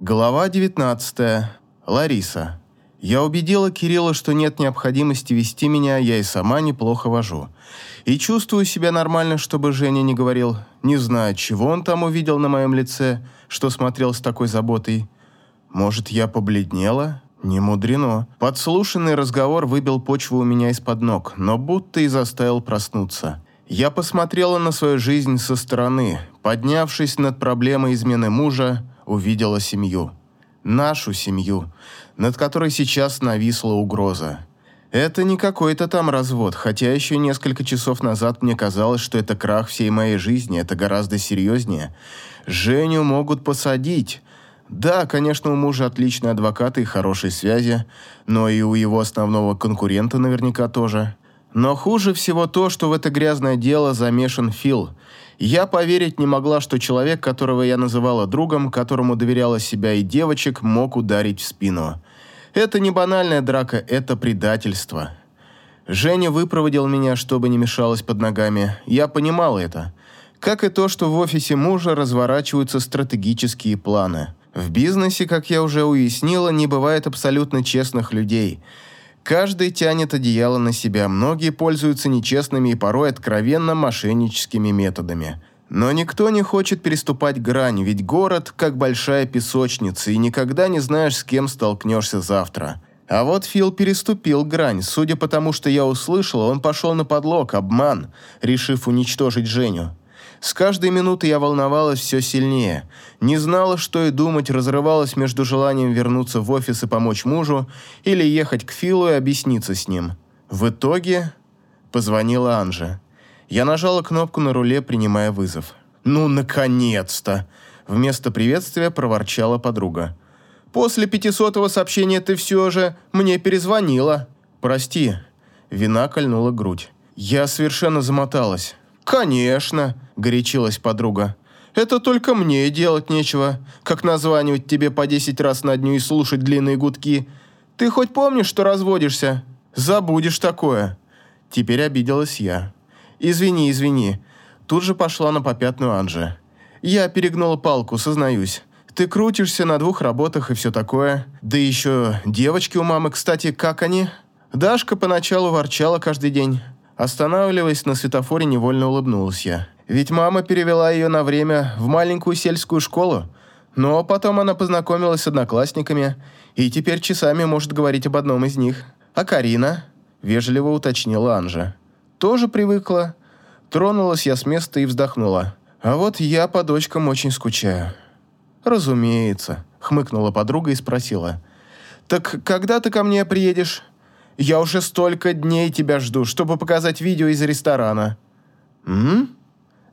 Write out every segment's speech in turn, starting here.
Глава 19. Лариса. Я убедила Кирилла, что нет необходимости вести меня, я и сама неплохо вожу. И чувствую себя нормально, чтобы Женя не говорил. Не знаю, чего он там увидел на моем лице, что смотрел с такой заботой. Может, я побледнела? Не мудрено. Подслушанный разговор выбил почву у меня из-под ног, но будто и заставил проснуться. Я посмотрела на свою жизнь со стороны, поднявшись над проблемой измены мужа, увидела семью. Нашу семью, над которой сейчас нависла угроза. Это не какой-то там развод, хотя еще несколько часов назад мне казалось, что это крах всей моей жизни, это гораздо серьезнее. Женю могут посадить. Да, конечно, у мужа отличный адвокат и хорошие связи, но и у его основного конкурента наверняка тоже. Но хуже всего то, что в это грязное дело замешан Фил – я поверить не могла, что человек, которого я называла другом, которому доверяла себя и девочек, мог ударить в спину. Это не банальная драка, это предательство. Женя выпроводил меня, чтобы не мешалось под ногами. Я понимал это. Как и то, что в офисе мужа разворачиваются стратегические планы. В бизнесе, как я уже уяснила, не бывает абсолютно честных людей – Каждый тянет одеяло на себя, многие пользуются нечестными и порой откровенно мошенническими методами. Но никто не хочет переступать грань, ведь город как большая песочница, и никогда не знаешь, с кем столкнешься завтра. А вот Фил переступил грань. Судя по тому, что я услышала, он пошел на подлог, обман, решив уничтожить Женю. С каждой минутой я волновалась все сильнее. Не знала, что и думать, разрывалась между желанием вернуться в офис и помочь мужу или ехать к Филу и объясниться с ним. В итоге позвонила Анжа. Я нажала кнопку на руле, принимая вызов. «Ну, наконец-то!» Вместо приветствия проворчала подруга. «После пятисотого сообщения ты все же мне перезвонила». «Прости». Вина кольнула грудь. Я совершенно замоталась. «Конечно», – горячилась подруга. «Это только мне делать нечего, как названивать тебе по десять раз на дню и слушать длинные гудки. Ты хоть помнишь, что разводишься? Забудешь такое». Теперь обиделась я. «Извини, извини». Тут же пошла на попятную Анже. «Я перегнула палку, сознаюсь. Ты крутишься на двух работах и все такое. Да еще девочки у мамы, кстати, как они?» Дашка поначалу ворчала каждый день. Останавливаясь на светофоре, невольно улыбнулась я. Ведь мама перевела ее на время в маленькую сельскую школу. Но потом она познакомилась с одноклассниками и теперь часами может говорить об одном из них. А Карина, вежливо уточнила Анжа, тоже привыкла. Тронулась я с места и вздохнула. А вот я по дочкам очень скучаю. Разумеется, хмыкнула подруга и спросила. Так когда ты ко мне приедешь? Я уже столько дней тебя жду, чтобы показать видео из ресторана». «М?»,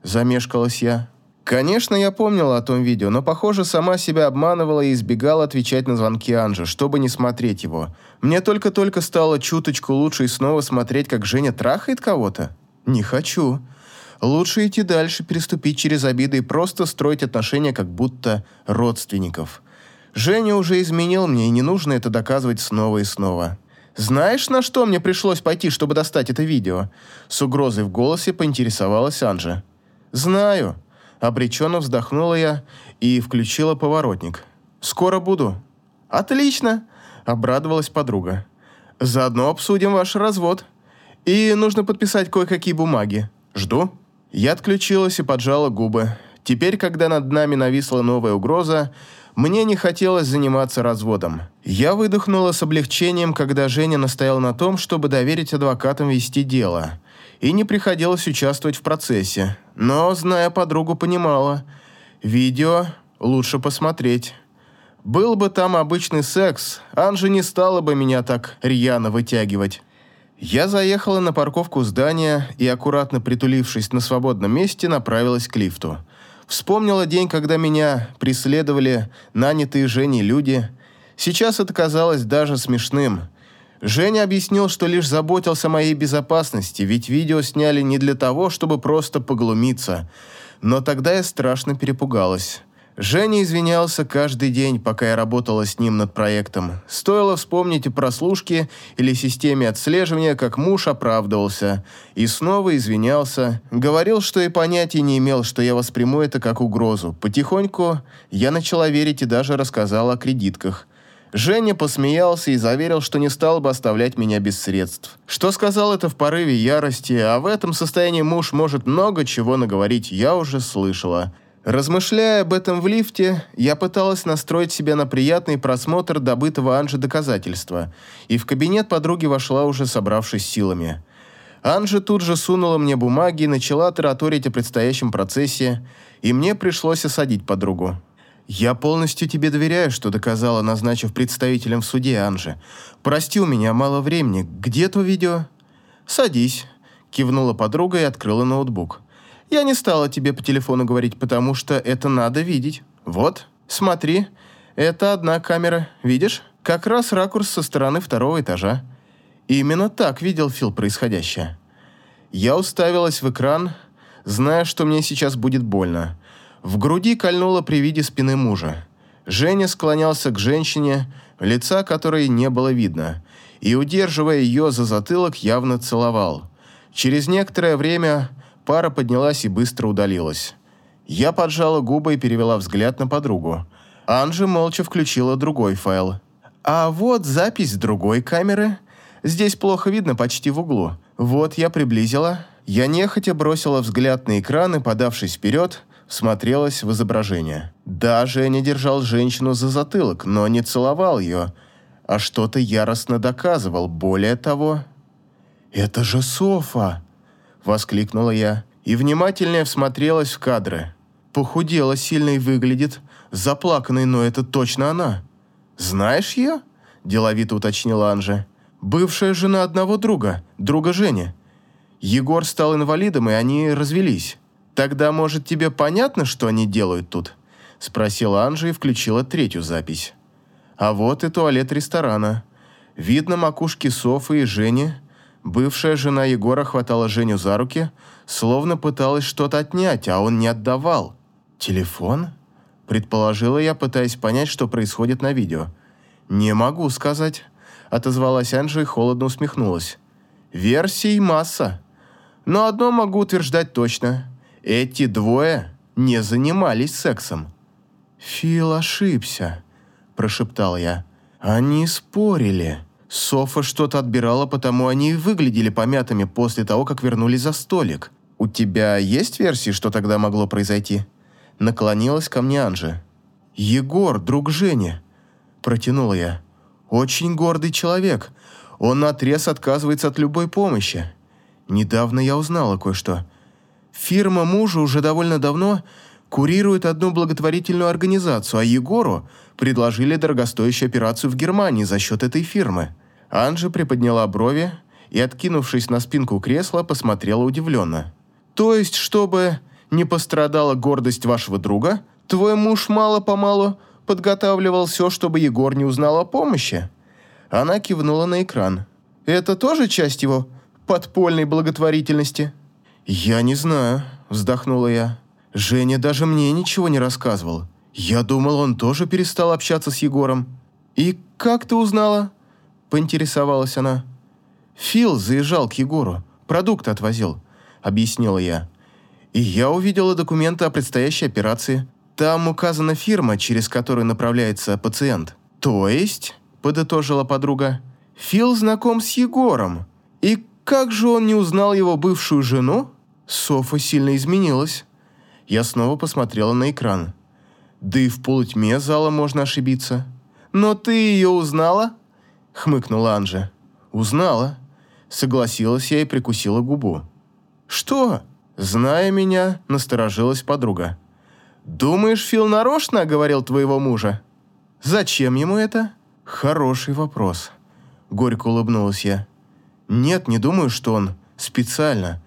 Замешкалась я. Конечно, я помнила о том видео, но, похоже, сама себя обманывала и избегала отвечать на звонки Анжи, чтобы не смотреть его. Мне только-только стало чуточку лучше и снова смотреть, как Женя трахает кого-то. Не хочу. Лучше идти дальше, переступить через обиды и просто строить отношения как будто родственников. Женя уже изменил мне, и не нужно это доказывать снова и снова. «Знаешь, на что мне пришлось пойти, чтобы достать это видео?» С угрозой в голосе поинтересовалась Анжа. «Знаю». Обреченно вздохнула я и включила поворотник. «Скоро буду». «Отлично!» – обрадовалась подруга. «Заодно обсудим ваш развод. И нужно подписать кое-какие бумаги. Жду». Я отключилась и поджала губы. Теперь, когда над нами нависла новая угроза, мне не хотелось заниматься разводом. Я выдохнула с облегчением, когда Женя настоял на том, чтобы доверить адвокатам вести дело. И не приходилось участвовать в процессе. Но, зная подругу, понимала. Видео лучше посмотреть. Был бы там обычный секс, Анжи не стала бы меня так рьяно вытягивать. Я заехала на парковку здания и, аккуратно притулившись на свободном месте, направилась к лифту. Вспомнила день, когда меня преследовали нанятые Женей люди. Сейчас это казалось даже смешным. Женя объяснил, что лишь заботился о моей безопасности, ведь видео сняли не для того, чтобы просто поглумиться. Но тогда я страшно перепугалась. Женя извинялся каждый день, пока я работала с ним над проектом. Стоило вспомнить о прослушке или системе отслеживания, как муж оправдывался. И снова извинялся. Говорил, что и понятия не имел, что я восприму это как угрозу. Потихоньку я начала верить и даже рассказала о кредитках. Женя посмеялся и заверил, что не стал бы оставлять меня без средств. Что сказал это в порыве ярости, а в этом состоянии муж может много чего наговорить, я уже слышала. Размышляя об этом в лифте, я пыталась настроить себя на приятный просмотр добытого Анжи доказательства, и в кабинет подруги вошла уже собравшись силами. Анжи тут же сунула мне бумаги и начала тараторить о предстоящем процессе, и мне пришлось осадить подругу. «Я полностью тебе доверяю, что доказала, назначив представителем в суде, Анжи. Прости, у меня мало времени. Где то видео?» «Садись», – кивнула подруга и открыла ноутбук. Я не стала тебе по телефону говорить, потому что это надо видеть. Вот, смотри, это одна камера, видишь? Как раз ракурс со стороны второго этажа. Именно так видел Фил происходящее. Я уставилась в экран, зная, что мне сейчас будет больно. В груди кольнуло при виде спины мужа. Женя склонялся к женщине, лица которой не было видно, и, удерживая ее за затылок, явно целовал. Через некоторое время Пара поднялась и быстро удалилась. Я поджала губы и перевела взгляд на подругу. Анжи молча включила другой файл. А вот запись другой камеры. Здесь плохо видно почти в углу. Вот я приблизила. Я нехотя бросила взгляд на экран и, подавшись вперед, всмотрелась в изображение. Да, Женя держал женщину за затылок, но не целовал ее, а что-то яростно доказывал. Более того... «Это же Софа!» Воскликнула я и внимательнее всмотрелась в кадры. Похудела сильно и выглядит. Заплаканной, но это точно она. «Знаешь ее?» – деловито уточнила Анжи. «Бывшая жена одного друга, друга Жени. Егор стал инвалидом, и они развелись. Тогда, может, тебе понятно, что они делают тут?» – спросила Анжи и включила третью запись. А вот и туалет ресторана. Видно макушки Софы и Жени – Бывшая жена Егора хватала Женю за руки, словно пыталась что-то отнять, а он не отдавал. «Телефон?» – предположила я, пытаясь понять, что происходит на видео. «Не могу сказать», – отозвалась Анжи и холодно усмехнулась. «Версий масса. Но одно могу утверждать точно. Эти двое не занимались сексом». «Фил ошибся», – прошептал я. «Они спорили». Софа что-то отбирала, потому они и выглядели помятыми после того, как вернулись за столик. «У тебя есть версии, что тогда могло произойти?» Наклонилась ко мне Анжи. «Егор, друг Жени», – протянула я. «Очень гордый человек. Он наотрез отказывается от любой помощи. Недавно я узнала кое-что. Фирма мужа уже довольно давно курирует одну благотворительную организацию, а Егору предложили дорогостоящую операцию в Германии за счет этой фирмы. Анжа приподняла брови и, откинувшись на спинку кресла, посмотрела удивленно. «То есть, чтобы не пострадала гордость вашего друга, твой муж мало-помалу подготавливал все, чтобы Егор не узнал о помощи?» Она кивнула на экран. «Это тоже часть его подпольной благотворительности?» «Я не знаю», – вздохнула я. Женя даже мне ничего не рассказывал. Я думал, он тоже перестал общаться с Егором. И как ты узнала? Поинтересовалась она. Фил заезжал к Егору, продукты отвозил, объяснила я. И я увидела документы о предстоящей операции. Там указана фирма, через которую направляется пациент. То есть, подытожила подруга, Фил знаком с Егором. И как же он не узнал его бывшую жену? Софа сильно изменилась. Я снова посмотрела на экран. Да и в полутьме зала можно ошибиться. «Но ты ее узнала?» — хмыкнула Анжа. «Узнала». Согласилась я и прикусила губу. «Что?» Зная меня, насторожилась подруга. «Думаешь, Фил нарочно оговорил твоего мужа?» «Зачем ему это?» «Хороший вопрос», — горько улыбнулась я. «Нет, не думаю, что он специально.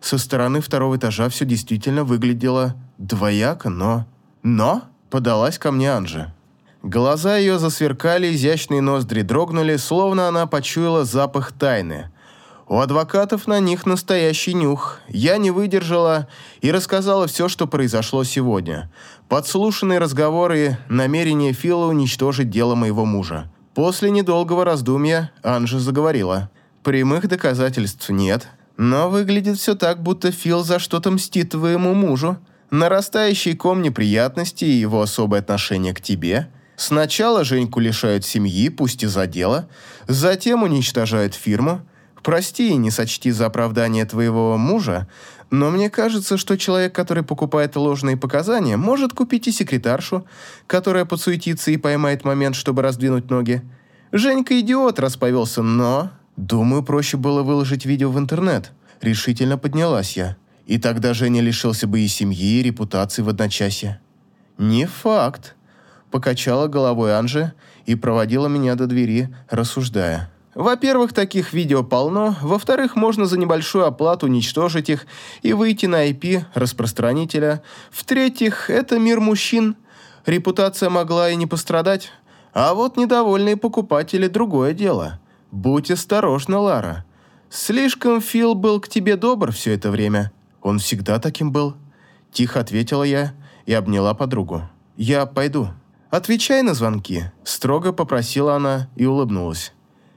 Со стороны второго этажа все действительно выглядело двояко, но... Но подалась ко мне Анжи. Глаза ее засверкали, изящные ноздри дрогнули, словно она почуяла запах тайны. У адвокатов на них настоящий нюх. Я не выдержала и рассказала все, что произошло сегодня. Подслушанные разговоры, намерение Фила уничтожить дело моего мужа. После недолгого раздумья Анжа заговорила. Прямых доказательств нет, но выглядит все так, будто Фил за что-то мстит твоему мужу. Нарастающий ком неприятностей и его особое отношение к тебе. Сначала Женьку лишают семьи, пусть и за дело, затем уничтожают фирму. Прости и не сочти за оправдание твоего мужа, но мне кажется, что человек, который покупает ложные показания, может купить и секретаршу, которая подсуетится и поймает момент, чтобы раздвинуть ноги. Женька идиот, расповелся, но Думаю, проще было выложить видео в интернет. Решительно поднялась я. И тогда Женя лишился бы и семьи, и репутации в одночасье. Не факт. Покачала головой Анжи и проводила меня до двери, рассуждая. Во-первых, таких видео полно. Во-вторых, можно за небольшую оплату уничтожить их и выйти на IP распространителя. В-третьих, это мир мужчин. Репутация могла и не пострадать. А вот недовольные покупатели – другое дело. «Будь осторожна, Лара. Слишком Фил был к тебе добр все это время. Он всегда таким был». Тихо ответила я и обняла подругу. «Я пойду». «Отвечай на звонки», – строго попросила она и улыбнулась.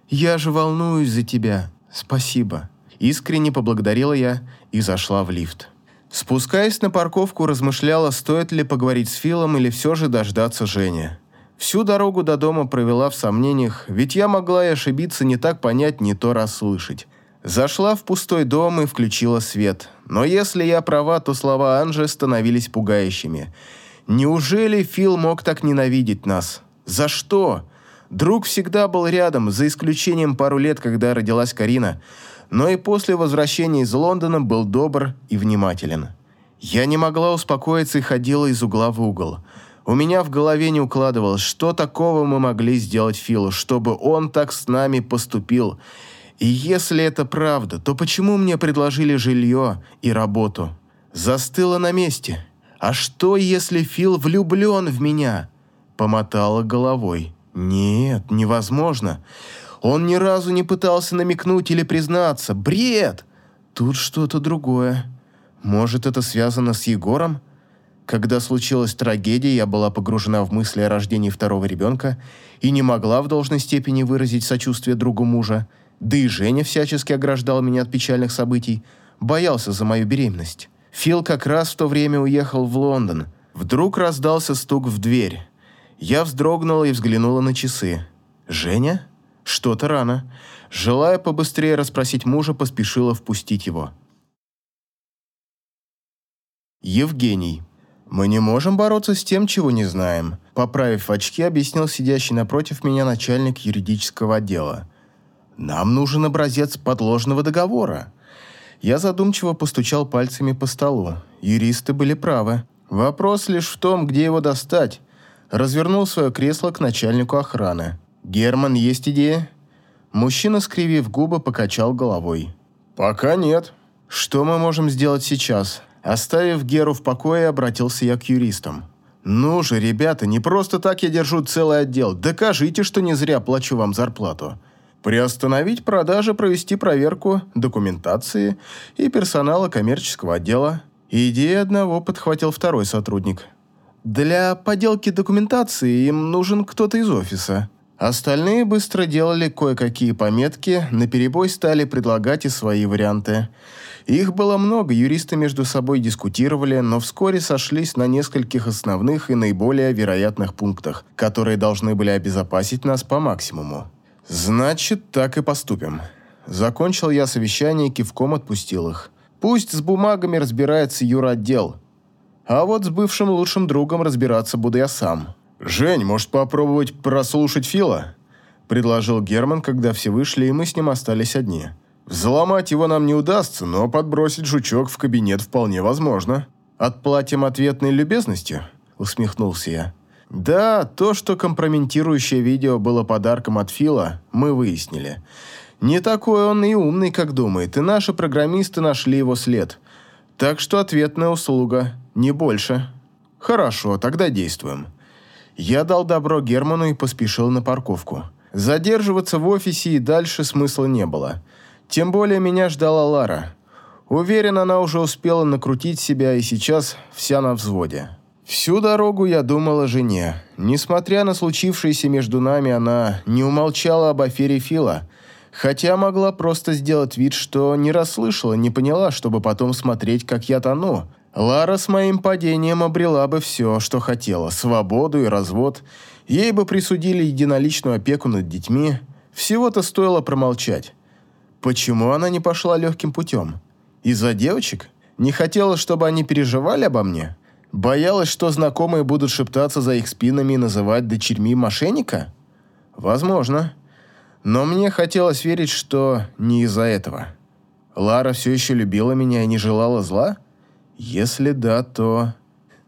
«Я же волнуюсь за тебя. Спасибо». Искренне поблагодарила я и зашла в лифт. Спускаясь на парковку, размышляла, стоит ли поговорить с Филом или все же дождаться Жени. Всю дорогу до дома провела в сомнениях, ведь я могла и ошибиться, не так понять, не то расслышать. Зашла в пустой дом и включила свет. Но если я права, то слова Анжи становились пугающими. Неужели Фил мог так ненавидеть нас? За что? Друг всегда был рядом, за исключением пару лет, когда родилась Карина. Но и после возвращения из Лондона был добр и внимателен. Я не могла успокоиться и ходила из угла в угол. У меня в голове не укладывалось, что такого мы могли сделать Филу, чтобы он так с нами поступил. И если это правда, то почему мне предложили жилье и работу? Застыла на месте. А что, если Фил влюблен в меня? Помотала головой. Нет, невозможно. Он ни разу не пытался намекнуть или признаться. Бред! Тут что-то другое. Может, это связано с Егором? Когда случилась трагедия, я была погружена в мысли о рождении второго ребенка и не могла в должной степени выразить сочувствие другу мужа, да и Женя всячески ограждал меня от печальных событий, боялся за мою беременность. Фил как раз в то время уехал в Лондон. Вдруг раздался стук в дверь. Я вздрогнула и взглянула на часы. «Женя? Что-то рано». Желая побыстрее расспросить мужа, поспешила впустить его. Евгений. «Мы не можем бороться с тем, чего не знаем», поправив очки, объяснил сидящий напротив меня начальник юридического отдела. «Нам нужен образец подложного договора». Я задумчиво постучал пальцами по столу. Юристы были правы. Вопрос лишь в том, где его достать. Развернул свое кресло к начальнику охраны. «Герман, есть идея?» Мужчина, скривив губы, покачал головой. «Пока нет». «Что мы можем сделать сейчас?» Оставив Геру в покое, обратился я к юристам. «Ну же, ребята, не просто так я держу целый отдел. Докажите, что не зря плачу вам зарплату. Приостановить продажи, провести проверку документации и персонала коммерческого отдела». Идея одного подхватил второй сотрудник. «Для поделки документации им нужен кто-то из офиса». Остальные быстро делали кое-какие пометки, наперебой стали предлагать и свои варианты – их было много, юристы между собой дискутировали, но вскоре сошлись на нескольких основных и наиболее вероятных пунктах, которые должны были обезопасить нас по максимуму. «Значит, так и поступим». Закончил я совещание и кивком отпустил их. «Пусть с бумагами разбирается юротдел. А вот с бывшим лучшим другом разбираться буду я сам». «Жень, может попробовать прослушать Фила?» предложил Герман, когда все вышли, и мы с ним остались одни. Взломать его нам не удастся, но подбросить жучок в кабинет вполне возможно. Отплатим ответной любезностью?» – усмехнулся я. «Да, то, что компрометирующее видео было подарком от Фила, мы выяснили. Не такой он и умный, как думает, и наши программисты нашли его след. Так что ответная услуга, не больше. Хорошо, тогда действуем». Я дал добро Герману и поспешил на парковку. Задерживаться в офисе и дальше смысла не было – Тем более меня ждала Лара. Уверен, она уже успела накрутить себя и сейчас вся на взводе. Всю дорогу я думал о жене. Несмотря на случившееся между нами, она не умолчала об афере Фила, хотя могла просто сделать вид, что не расслышала, не поняла, чтобы потом смотреть, как я тону. Лара с моим падением обрела бы все, что хотела – свободу и развод. Ей бы присудили единоличную опеку над детьми. Всего-то стоило промолчать. Почему она не пошла легким путем? Из-за девочек? Не хотела, чтобы они переживали обо мне? Боялась, что знакомые будут шептаться за их спинами и называть дочерьми мошенника? Возможно. Но мне хотелось верить, что не из-за этого. Лара все еще любила меня и не желала зла? Если да, то...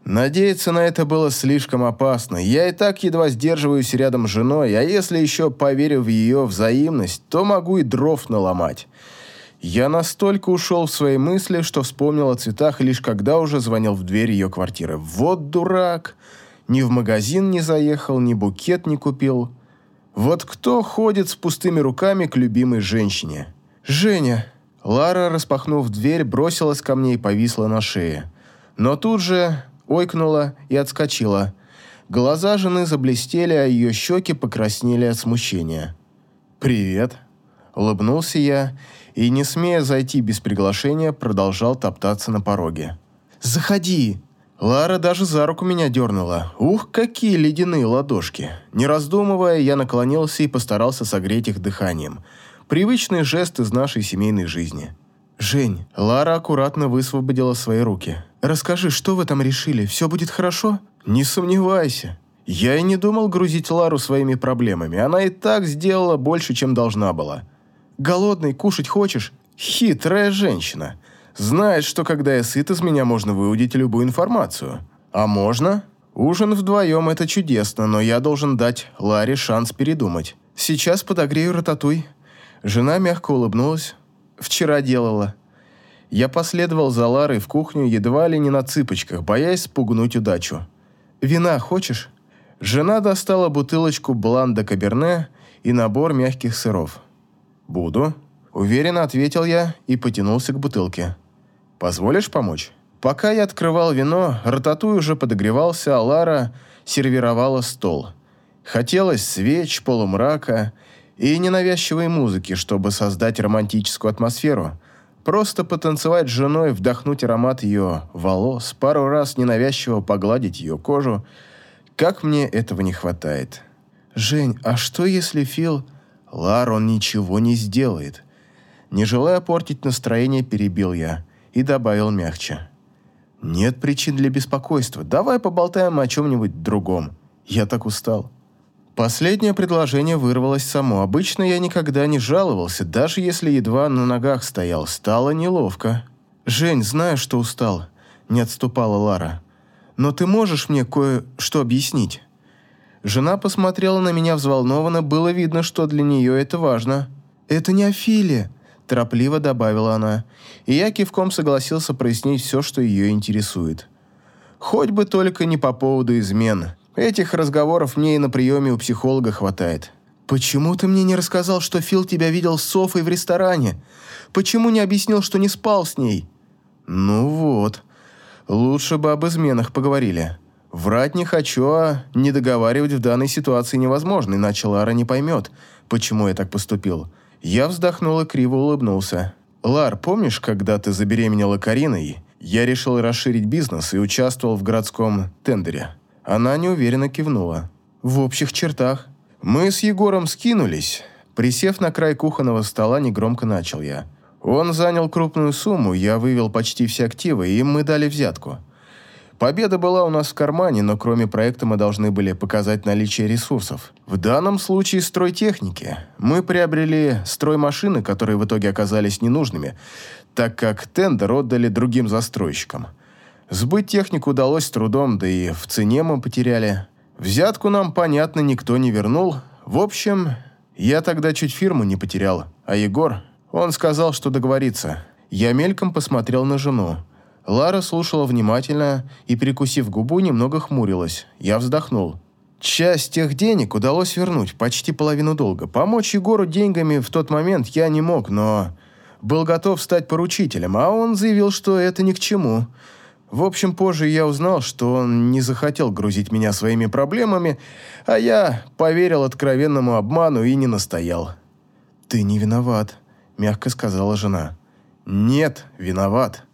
Надеяться на это было слишком опасно. Я и так едва сдерживаюсь рядом с женой, а если еще поверю в ее взаимность, то могу и дров наломать. Я настолько ушел в свои мысли, что вспомнил о цветах лишь когда уже звонил в дверь ее квартиры. Вот дурак! Ни в магазин не заехал, ни букет не купил. Вот кто ходит с пустыми руками к любимой женщине? «Женя!» Лара, распахнув дверь, бросилась ко мне и повисла на шее. Но тут же ойкнула и отскочила. Глаза жены заблестели, а ее щеки покраснели от смущения. «Привет!» Улыбнулся я и, не смея зайти без приглашения, продолжал топтаться на пороге. «Заходи!» Лара даже за руку меня дернула. Ух, какие ледяные ладошки. Не раздумывая, я наклонился и постарался согреть их дыханием. Привычный жест из нашей семейной жизни. «Жень», Лара аккуратно высвободила свои руки. «Расскажи, что вы там решили? Все будет хорошо?» «Не сомневайся». Я и не думал грузить Лару своими проблемами. Она и так сделала больше, чем должна была. Голодный, кушать хочешь? Хитрая женщина. Знает, что когда я сыт, из меня можно выудить любую информацию. А можно? Ужин вдвоем – это чудесно, но я должен дать Ларе шанс передумать. Сейчас подогрею рататуй. Жена мягко улыбнулась. Вчера делала. Я последовал за Ларой в кухню едва ли не на цыпочках, боясь спугнуть удачу. «Вина хочешь?» Жена достала бутылочку бланда каберне и набор мягких сыров. «Буду», – уверенно ответил я и потянулся к бутылке. «Позволишь помочь?» Пока я открывал вино, рататуй уже подогревался, а Лара сервировала стол. Хотелось свеч, полумрака и ненавязчивой музыки, чтобы создать романтическую атмосферу. Просто потанцевать с женой, вдохнуть аромат ее волос, пару раз ненавязчиво погладить ее кожу. Как мне этого не хватает. «Жень, а что если Фил...» Лар он ничего не сделает. Не желая портить настроение, перебил я и добавил мягче. Нет причин для беспокойства. Давай поболтаем о чем-нибудь другом. Я так устал. Последнее предложение вырвалось само. Обычно я никогда не жаловался, даже если едва на ногах стоял. Стало неловко. «Жень, знаю, что устал», — не отступала Лара. «Но ты можешь мне кое-что объяснить?» Жена посмотрела на меня взволнованно, было видно, что для нее это важно. «Это не Афилия», – торопливо добавила она, и я кивком согласился прояснить все, что ее интересует. «Хоть бы только не по поводу измен. Этих разговоров мне и на приеме у психолога хватает». «Почему ты мне не рассказал, что Фил тебя видел с Софой в ресторане? Почему не объяснил, что не спал с ней?» «Ну вот. Лучше бы об изменах поговорили». Врать не хочу, а не договаривать в данной ситуации невозможно, иначе Лара не поймет, почему я так поступил. Я вздохнул и криво улыбнулся. «Лар, помнишь, когда ты забеременела Кариной, я решил расширить бизнес и участвовал в городском тендере?» Она неуверенно кивнула. «В общих чертах. Мы с Егором скинулись». Присев на край кухонного стола, негромко начал я. Он занял крупную сумму, я вывел почти все активы, и мы дали взятку. Победа была у нас в кармане, но кроме проекта мы должны были показать наличие ресурсов. В данном случае стройтехники. Мы приобрели строймашины, которые в итоге оказались ненужными, так как тендер отдали другим застройщикам. Сбыть технику удалось с трудом, да и в цене мы потеряли. Взятку нам, понятно, никто не вернул. В общем, я тогда чуть фирму не потерял, а Егор, он сказал, что договорится. Я мельком посмотрел на жену. Лара слушала внимательно и, прикусив губу, немного хмурилась. Я вздохнул. Часть тех денег удалось вернуть, почти половину долга. Помочь Егору деньгами в тот момент я не мог, но был готов стать поручителем, а он заявил, что это ни к чему. В общем, позже я узнал, что он не захотел грузить меня своими проблемами, а я поверил откровенному обману и не настоял. «Ты не виноват», — мягко сказала жена. «Нет, виноват».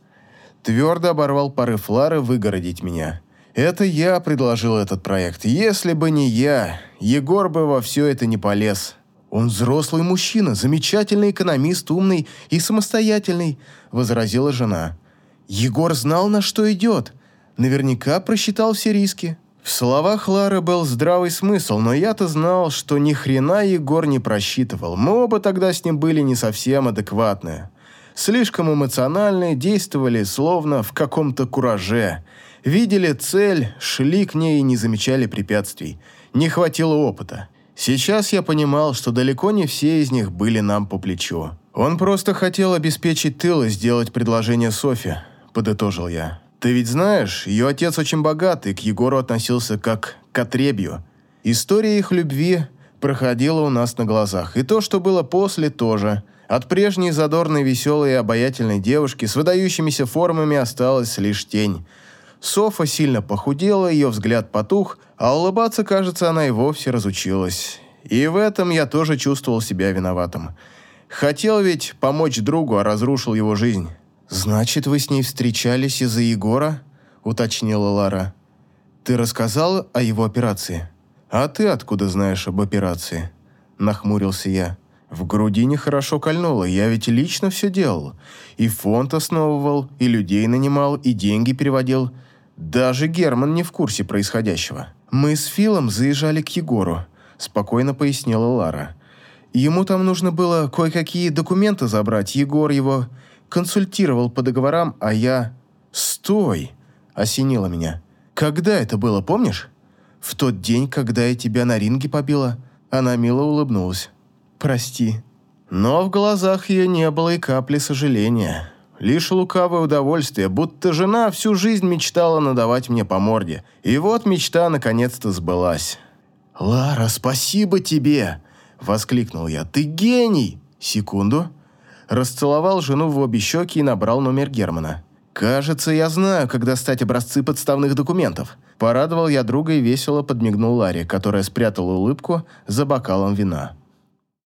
Твердо оборвал порыв Лары выгородить меня. «Это я предложил этот проект. Если бы не я, Егор бы во все это не полез». «Он взрослый мужчина, замечательный экономист, умный и самостоятельный», — возразила жена. «Егор знал, на что идет. Наверняка просчитал все риски». В словах Лары был здравый смысл, но я-то знал, что ни хрена Егор не просчитывал. Мы оба тогда с ним были не совсем адекватные. Слишком эмоциональные, действовали словно в каком-то кураже. Видели цель, шли к ней и не замечали препятствий. Не хватило опыта. Сейчас я понимал, что далеко не все из них были нам по плечу. Он просто хотел обеспечить тыл и сделать предложение Софи, подытожил я. Ты ведь знаешь, ее отец очень богат и к Егору относился как к отребью. История их любви проходила у нас на глазах, и то, что было после, тоже. От прежней задорной, веселой и обаятельной девушки с выдающимися формами осталась лишь тень. Софа сильно похудела, ее взгляд потух, а улыбаться, кажется, она и вовсе разучилась. И в этом я тоже чувствовал себя виноватым. Хотел ведь помочь другу, а разрушил его жизнь. «Значит, вы с ней встречались из-за Егора?» – уточнила Лара. «Ты рассказал о его операции?» «А ты откуда знаешь об операции?» – нахмурился я. В груди нехорошо кольнуло, я ведь лично все делал. И фонд основывал, и людей нанимал, и деньги переводил. Даже Герман не в курсе происходящего. «Мы с Филом заезжали к Егору», – спокойно пояснила Лара. «Ему там нужно было кое-какие документы забрать. Егор его консультировал по договорам, а я...» «Стой!» – осенило меня. «Когда это было, помнишь?» «В тот день, когда я тебя на ринге побила». Она мило улыбнулась. «Прости». Но в глазах ее не было и капли сожаления. Лишь лукавое удовольствие, будто жена всю жизнь мечтала надавать мне по морде. И вот мечта наконец-то сбылась. «Лара, спасибо тебе!» – воскликнул я. «Ты гений!» «Секунду». Расцеловал жену в обе щеки и набрал номер Германа. «Кажется, я знаю, как достать образцы подставных документов». Порадовал я друга и весело подмигнул Ларе, которая спрятала улыбку за бокалом вина.